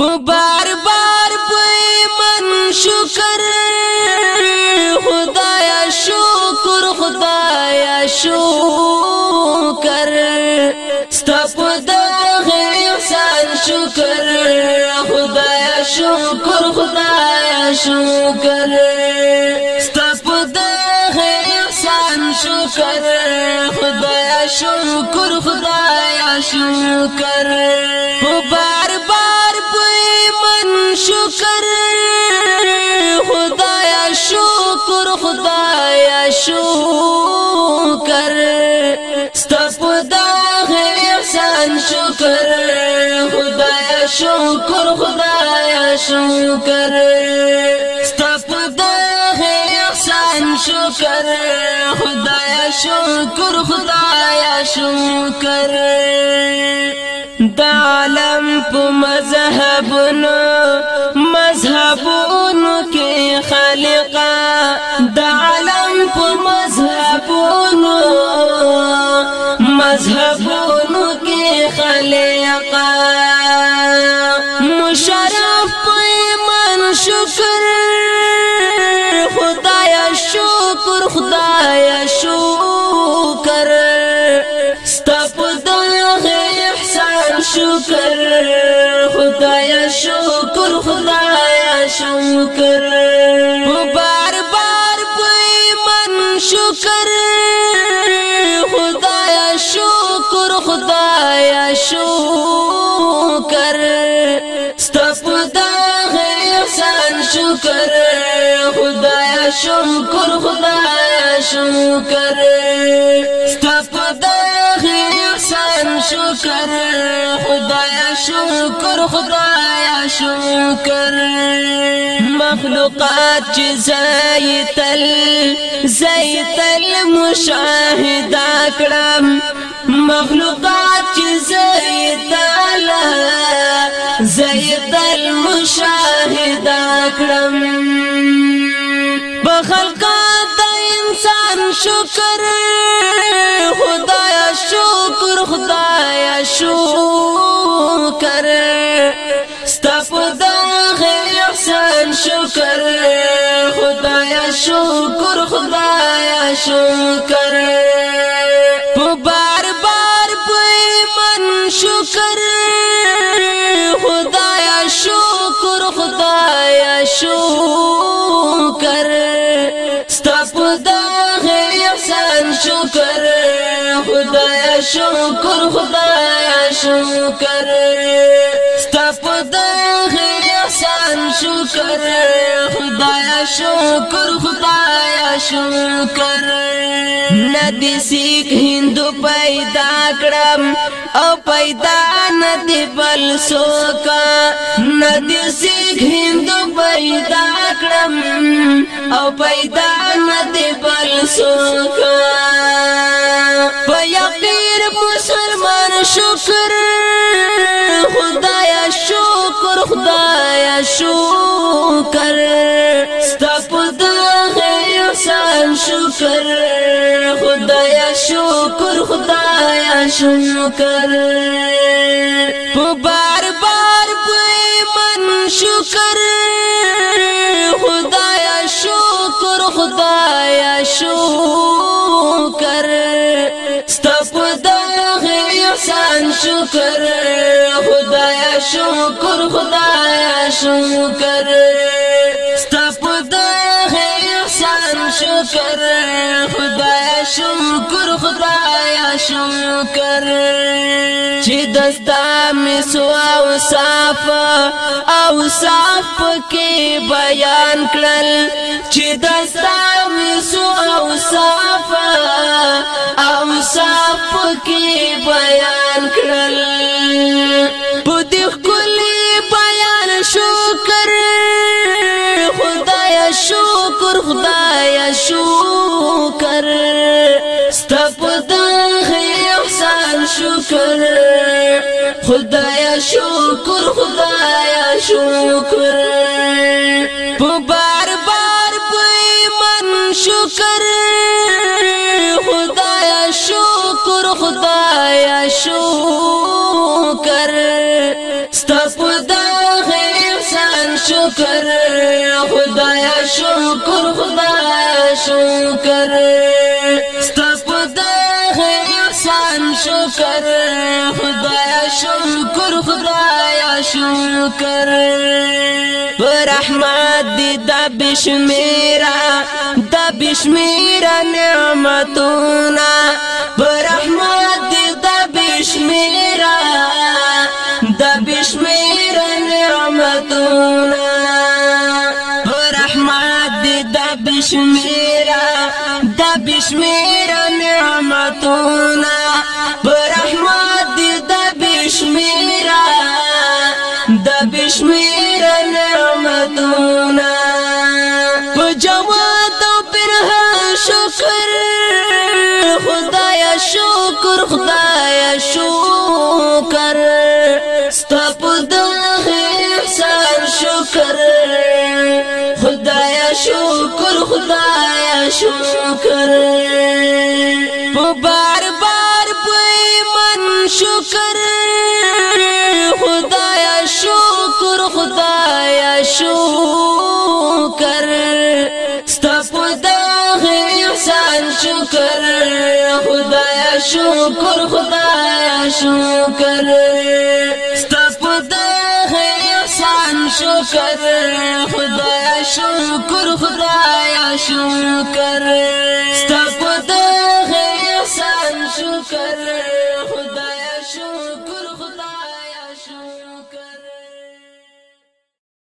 په بار بار پېمن شکر خدایا شکر خدایا شکر ستپ د انسان شکر خدایا شکر خدایا شکر ستپ د انسان شکر خدایا شکر خدایا شکر په شکر ستپ دا احسان شکر خدایا شکر خدایا شکر ستپ دا احسان شکر خدایا شکر خدایا شکر دا عالم په مذهبونو مذهبونو شکر خدایا شکر خدایا شکر ستاپ دغه احسان شکر خدایا شکر خدایا شکر بار بار پوی من شکر خدایا شکر خدایا شکر ستاپ شکر خدایا شکر خدایا شکر ستپ دغه احسان شکر خدایا شکر خدایا شکر مخلوقات چې زایتل زایتل مشاهده کړم مخلوقات چې زیدال زیدال مشاهده کړم بخلقات د انسان شکر خدایا شکر خدایا شکر ستاسو د احسان شکر خدایا شکر خدایا شکر شکر خدایا شکر ستاپ دا غیر احسان شکر خدایا شکر خدایا شکر ستاپ دا غیر احسان شکر خدایا شکر خدایا شکر ندی سیک هندو پیدا کړم او پیدا ندی بل سوکا ندی سیک هندو پیدا کړم او پیدا ندی بل سوکا خدایا شکر ستپ د احسان شکر خدایا شکر خدایا شکر په بار بار په من شکر خدایا شکر خدایا شکر ستپ د انسان شکر خدایا شکر خدایا شکر شکر خدایا شکر چې دستا می سو او صاف او صاف کې بیان کړل چې دستا می سو او صاف او صاف کې بیان کړل شکر خدایا شکر ستپ دغه احسان شکر خدایا شکر خدایا شکر په بار بار په من شکر خدایا شکر خدایا شکر ستپ دغه احسان شکر شکر خدا شکر ستاس په دغه احسان شکر خدایا شکر خدایا شکر برحمت دی دا بشمیرا دا بشمیرا نعمتونا برحمت بشمیره د بشمیره نعمتونه پر رحمت د بشمیره د بشمیره خدایا شکر بار بار پوی من شکر خدایا شکر خدایا شکر کر داغ ہے شکر خدایا شکر خدایا شکر کر داغ ہے شکر خدایا شکر خدایا शुरू कर